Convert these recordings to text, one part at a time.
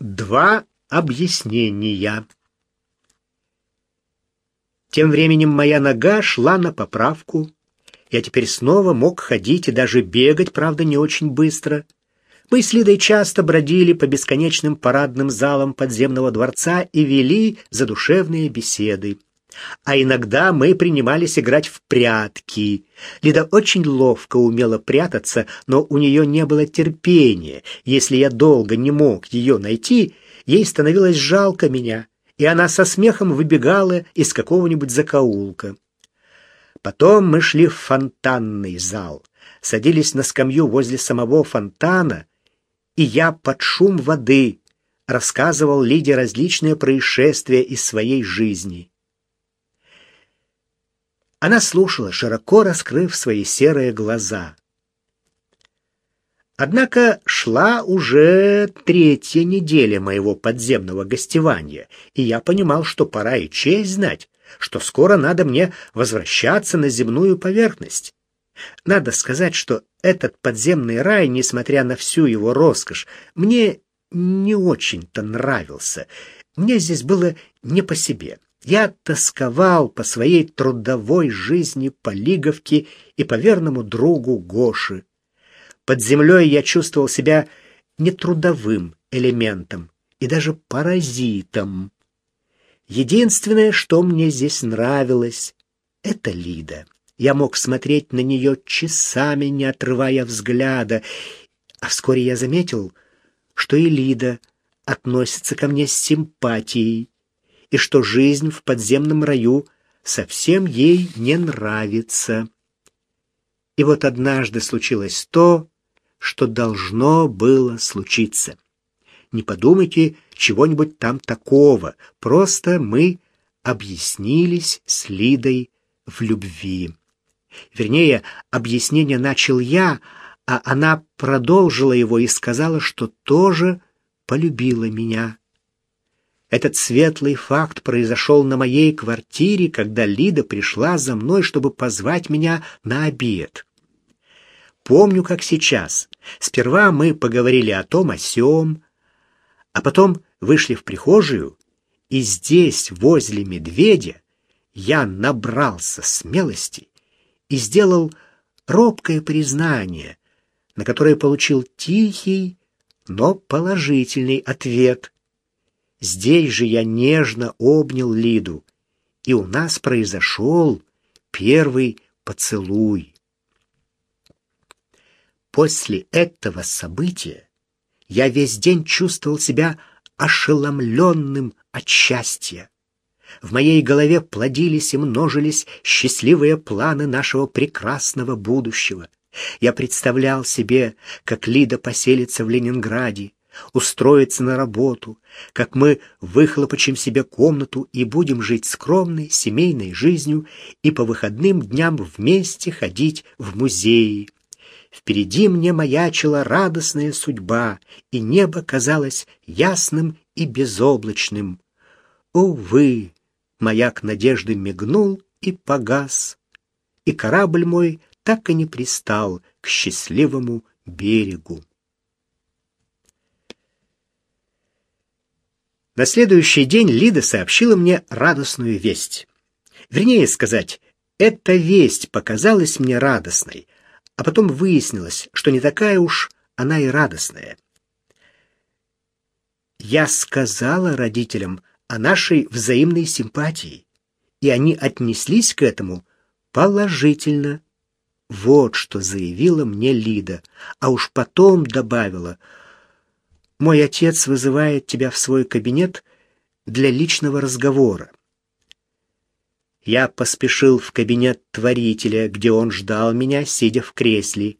Два объяснения. Тем временем моя нога шла на поправку. Я теперь снова мог ходить и даже бегать, правда, не очень быстро. Мы с Лидой часто бродили по бесконечным парадным залам подземного дворца и вели задушевные беседы. А иногда мы принимались играть в прятки. Лида очень ловко умела прятаться, но у нее не было терпения. Если я долго не мог ее найти, ей становилось жалко меня, и она со смехом выбегала из какого-нибудь закоулка. Потом мы шли в фонтанный зал, садились на скамью возле самого фонтана и я под шум воды рассказывал Лиде различные происшествия из своей жизни. Она слушала, широко раскрыв свои серые глаза. Однако шла уже третья неделя моего подземного гостевания, и я понимал, что пора и честь знать, что скоро надо мне возвращаться на земную поверхность. Надо сказать, что этот подземный рай, несмотря на всю его роскошь, мне не очень-то нравился. Мне здесь было не по себе. Я тосковал по своей трудовой жизни, по Лиговке и по верному другу Гоши. Под землей я чувствовал себя нетрудовым элементом и даже паразитом. Единственное, что мне здесь нравилось, — это Лида. Я мог смотреть на нее часами, не отрывая взгляда, а вскоре я заметил, что и Лида относится ко мне с симпатией, и что жизнь в подземном раю совсем ей не нравится. И вот однажды случилось то, что должно было случиться. Не подумайте чего-нибудь там такого, просто мы объяснились с Лидой в любви. Вернее, объяснение начал я, а она продолжила его и сказала, что тоже полюбила меня. Этот светлый факт произошел на моей квартире, когда Лида пришла за мной, чтобы позвать меня на обед. Помню, как сейчас. Сперва мы поговорили о том, о сём, а потом вышли в прихожую, и здесь, возле медведя, я набрался смелости и сделал робкое признание, на которое получил тихий, но положительный ответ. Здесь же я нежно обнял Лиду, и у нас произошел первый поцелуй. После этого события я весь день чувствовал себя ошеломленным от счастья. В моей голове плодились и множились счастливые планы нашего прекрасного будущего. Я представлял себе, как Лида поселится в Ленинграде, устроится на работу, как мы выхлопочем себе комнату и будем жить скромной семейной жизнью и по выходным дням вместе ходить в музеи. Впереди мне маячила радостная судьба, и небо казалось ясным и безоблачным. Увы, Маяк надежды мигнул и погас, и корабль мой так и не пристал к счастливому берегу. На следующий день Лида сообщила мне радостную весть. Вернее сказать, эта весть показалась мне радостной, а потом выяснилось, что не такая уж она и радостная. Я сказала родителям о нашей взаимной симпатии, и они отнеслись к этому положительно. Вот что заявила мне Лида, а уж потом добавила, «Мой отец вызывает тебя в свой кабинет для личного разговора». Я поспешил в кабинет творителя, где он ждал меня, сидя в кресле.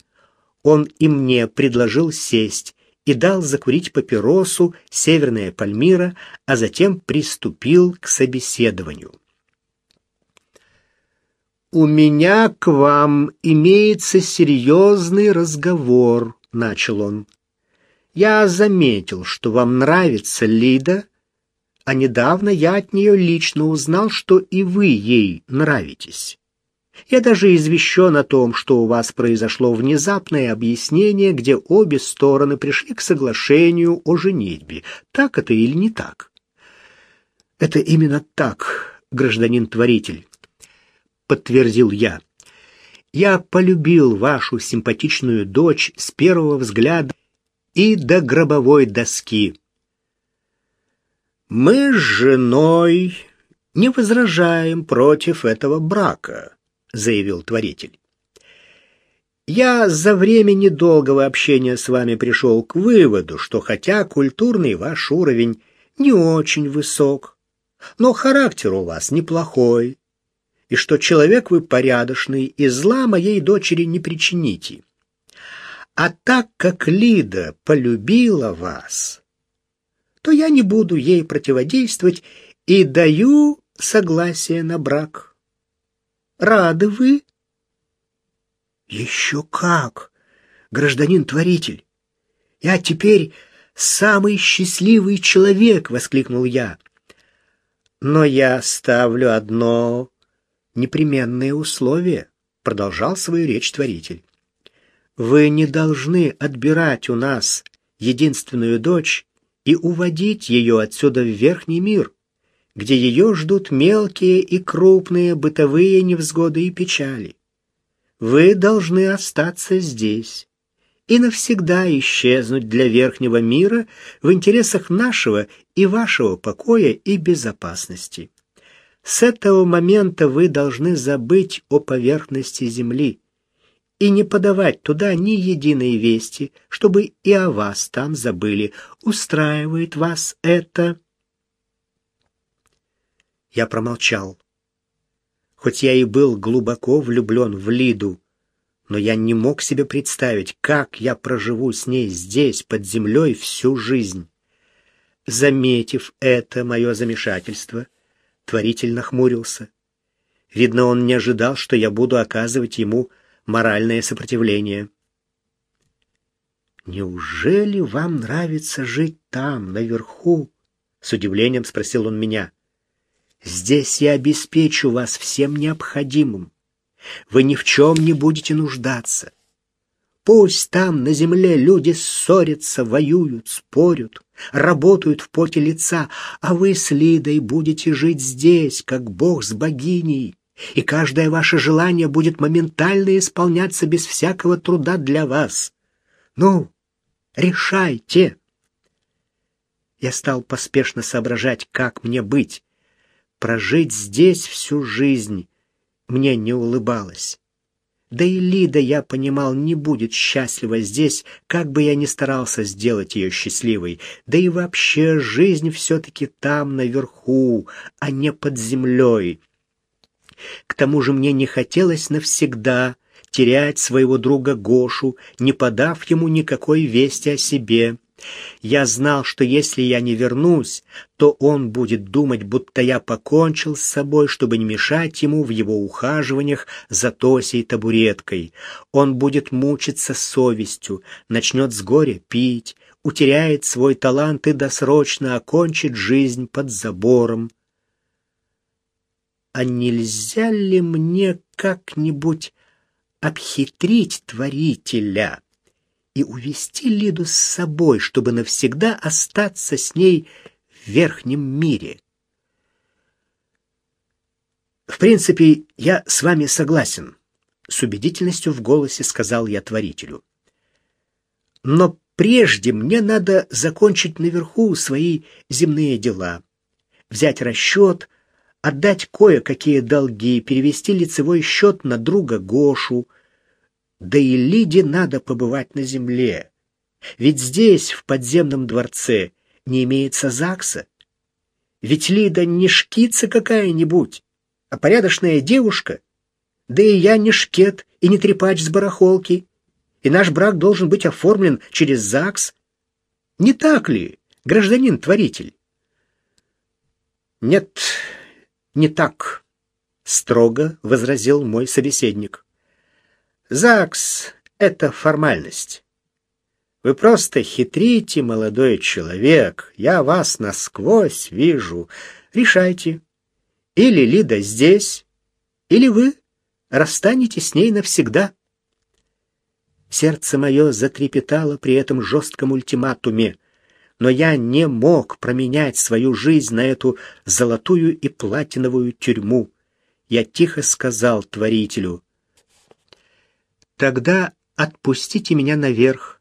Он и мне предложил сесть, и дал закурить папиросу «Северная Пальмира», а затем приступил к собеседованию. «У меня к вам имеется серьезный разговор», — начал он. «Я заметил, что вам нравится Лида, а недавно я от нее лично узнал, что и вы ей нравитесь. Я даже извещен о том, что у вас произошло внезапное объяснение, где обе стороны пришли к соглашению о женитьбе. Так это или не так? Это именно так, гражданин-творитель, подтвердил я. Я полюбил вашу симпатичную дочь с первого взгляда и до гробовой доски. Мы с женой не возражаем против этого брака, заявил творитель. Я за время недолгого общения с вами пришел к выводу, что хотя культурный ваш уровень не очень высок, но характер у вас неплохой, и что человек вы порядочный, и зла моей дочери не причините. А так как Лида полюбила вас, то я не буду ей противодействовать и даю согласие на брак. Рады вы? Еще как, гражданин-творитель. Я теперь самый счастливый человек, воскликнул я. Но я ставлю одно непременное условие, продолжал свою речь творитель. Вы не должны отбирать у нас единственную дочь и уводить ее отсюда в верхний мир, где ее ждут мелкие и крупные бытовые невзгоды и печали. Вы должны остаться здесь и навсегда исчезнуть для верхнего мира в интересах нашего и вашего покоя и безопасности. С этого момента вы должны забыть о поверхности земли и не подавать туда ни единой вести, чтобы и о вас там забыли. Устраивает вас это? Я промолчал. Хоть я и был глубоко влюблен в Лиду, но я не мог себе представить, как я проживу с ней здесь, под землей, всю жизнь. Заметив это мое замешательство, творитель нахмурился. Видно, он не ожидал, что я буду оказывать ему моральное сопротивление. «Неужели вам нравится жить там, наверху?» — с удивлением спросил он меня. «Здесь я обеспечу вас всем необходимым. Вы ни в чем не будете нуждаться. Пусть там, на земле, люди ссорятся, воюют, спорят, работают в поте лица, а вы с Лидой будете жить здесь, как бог с богиней, и каждое ваше желание будет моментально исполняться без всякого труда для вас. Ну, решайте. Я стал поспешно соображать, как мне быть. Прожить здесь всю жизнь мне не улыбалось. Да и Лида, я понимал, не будет счастлива здесь, как бы я ни старался сделать ее счастливой. Да и вообще жизнь все-таки там, наверху, а не под землей. К тому же мне не хотелось навсегда терять своего друга Гошу, не подав ему никакой вести о себе. Я знал, что если я не вернусь, то он будет думать, будто я покончил с собой, чтобы не мешать ему в его ухаживаниях за Тосей табуреткой. Он будет мучиться совестью, начнет с горя пить, утеряет свой талант и досрочно окончит жизнь под забором а нельзя ли мне как-нибудь обхитрить творителя и увести Лиду с собой, чтобы навсегда остаться с ней в верхнем мире? В принципе, я с вами согласен, с убедительностью в голосе сказал я творителю. Но прежде мне надо закончить наверху свои земные дела, взять расчет, отдать кое-какие долги, перевести лицевой счет на друга Гошу. Да и Лиде надо побывать на земле. Ведь здесь, в подземном дворце, не имеется ЗАГСа. Ведь Лида не шкица какая-нибудь, а порядочная девушка. Да и я не шкет и не трепач с барахолки. И наш брак должен быть оформлен через ЗАГС. Не так ли, гражданин-творитель? Нет, не так, строго возразил мой собеседник. ЗАГС — это формальность. Вы просто хитрите, молодой человек. Я вас насквозь вижу. Решайте. Или Лида здесь, или вы расстанетесь с ней навсегда. Сердце мое затрепетало при этом жестком ультиматуме, но я не мог променять свою жизнь на эту золотую и платиновую тюрьму. Я тихо сказал Творителю, «Тогда отпустите меня наверх,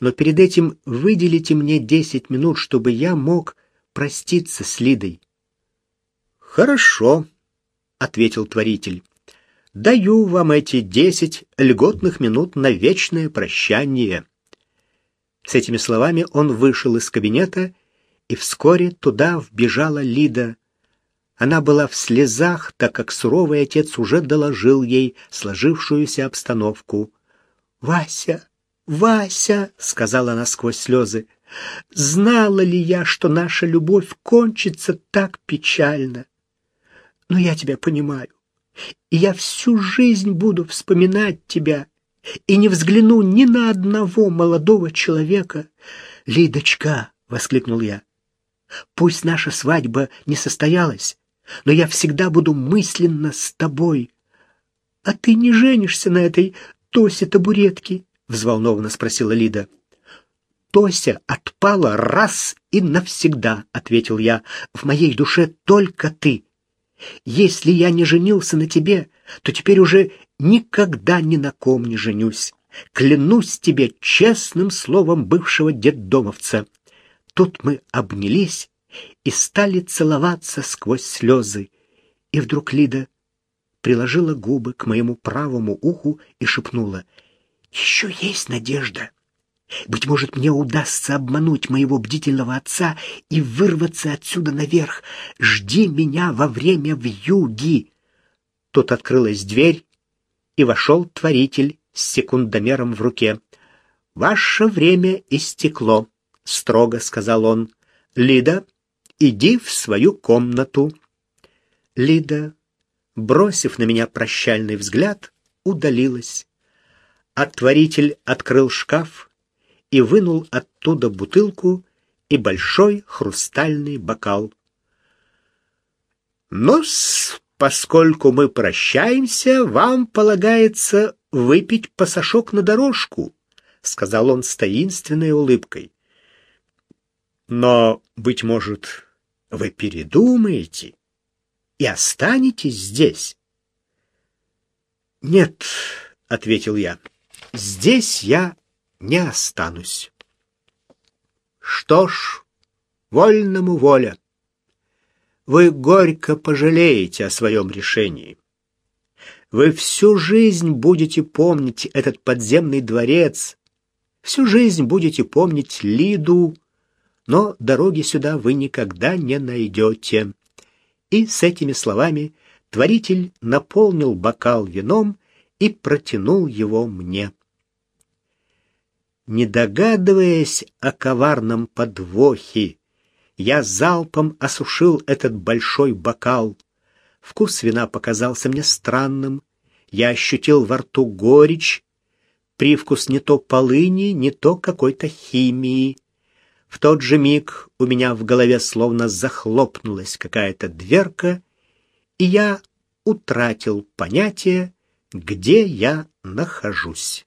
но перед этим выделите мне десять минут, чтобы я мог проститься с Лидой». «Хорошо», — ответил Творитель. Даю вам эти десять льготных минут на вечное прощание. С этими словами он вышел из кабинета, и вскоре туда вбежала Лида. Она была в слезах, так как суровый отец уже доложил ей сложившуюся обстановку. «Вася, Вася!» — сказала она сквозь слезы. «Знала ли я, что наша любовь кончится так печально? Но я тебя понимаю. И я всю жизнь буду вспоминать тебя и не взгляну ни на одного молодого человека. «Лидочка!» — воскликнул я. «Пусть наша свадьба не состоялась, но я всегда буду мысленно с тобой. А ты не женишься на этой Тосе-табуретке?» — взволнованно спросила Лида. «Тося отпала раз и навсегда», — ответил я. «В моей душе только ты». Если я не женился на тебе, то теперь уже никогда ни на ком не женюсь. Клянусь тебе честным словом бывшего детдомовца. Тут мы обнялись и стали целоваться сквозь слезы. И вдруг Лида приложила губы к моему правому уху и шепнула, «Еще есть надежда». Быть может, мне удастся обмануть моего бдительного отца и вырваться отсюда наверх. Жди меня во время вьюги. Тут открылась дверь, и вошел творитель с секундомером в руке. «Ваше время истекло», — строго сказал он. «Лида, иди в свою комнату». Лида, бросив на меня прощальный взгляд, удалилась. Отворитель открыл шкаф, и вынул оттуда бутылку и большой хрустальный бокал. но поскольку мы прощаемся, вам полагается выпить пасашок на дорожку», — сказал он с таинственной улыбкой. «Но, быть может, вы передумаете и останетесь здесь?» «Нет», — ответил я, — «здесь я не останусь. Что ж, вольному воля. Вы горько пожалеете о своем решении. Вы всю жизнь будете помнить этот подземный дворец, всю жизнь будете помнить Лиду, но дороги сюда вы никогда не найдете. И с этими словами творитель наполнил бокал вином и протянул его мне не догадываясь о коварном подвохе. Я залпом осушил этот большой бокал. Вкус вина показался мне странным. Я ощутил во рту горечь, привкус не то полыни, не то какой-то химии. В тот же миг у меня в голове словно захлопнулась какая-то дверка, и я утратил понятие, где я нахожусь.